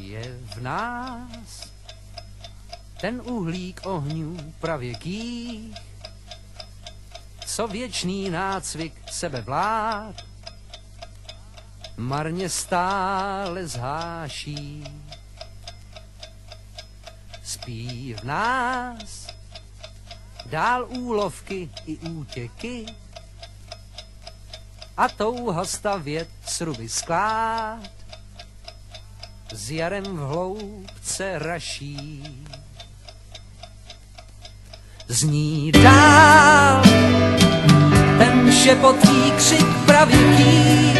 Je v nás. Ten uhlík ohňů pravěkých, co věčný nácvik sebe vlád marně stále zháší. Spí v nás dál úlovky i útěky a touha stavět sruby sklád s jarem v hloubce raší. Zní dál ten šepotý křik pravěký,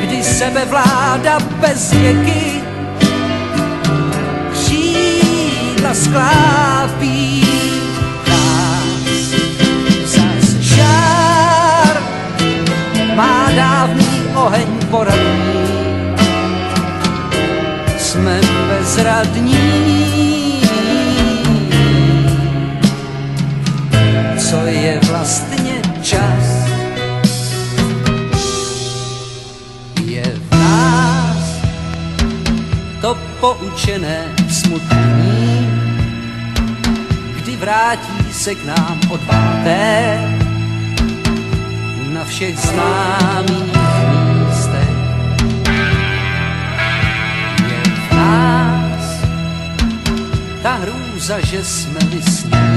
kdy sebe vláda bez věky křídla sklápí. Zas žár má dávný oheň poradní, Co je vlastně čas? Je v nás to poučené smutní, kdy vrátí se k nám odváté na všech známých místech. Je v nás ta hrůza, že jsme lysní,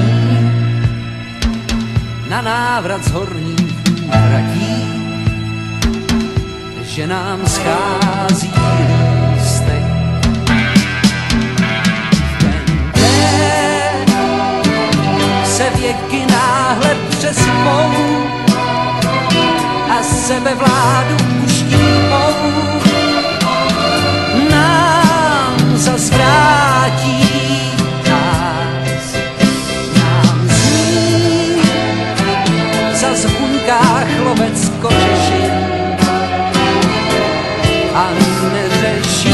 na návrat z horních hradí, že nám schází lístek. Ten se věky náhle přesmou a sebevládu a neřeší, co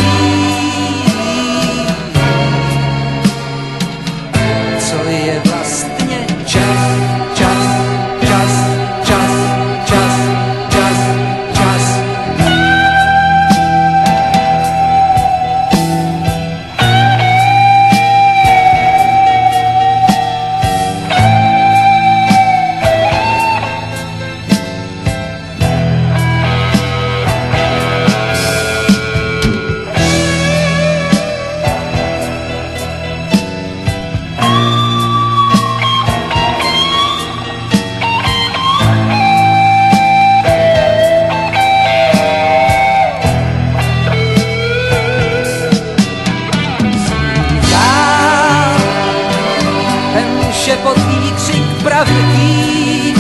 pravěký,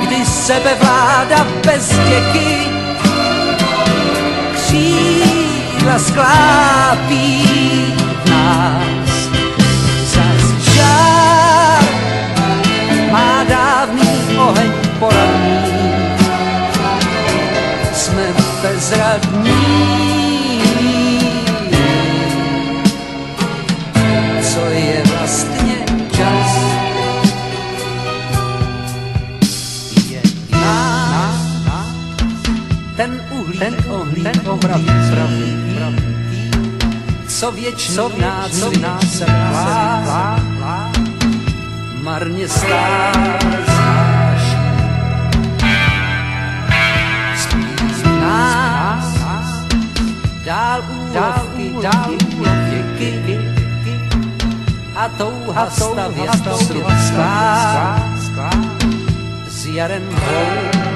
kdy sebevláda bez děky křídla sklápí ten uhlík, ten uhlík, ten pravý, co věčný co nás, co nás se marně stále znáší. V nás, dál úlovky, dál úlovky, a touha stavět svět sklad s jarem hlouce raší.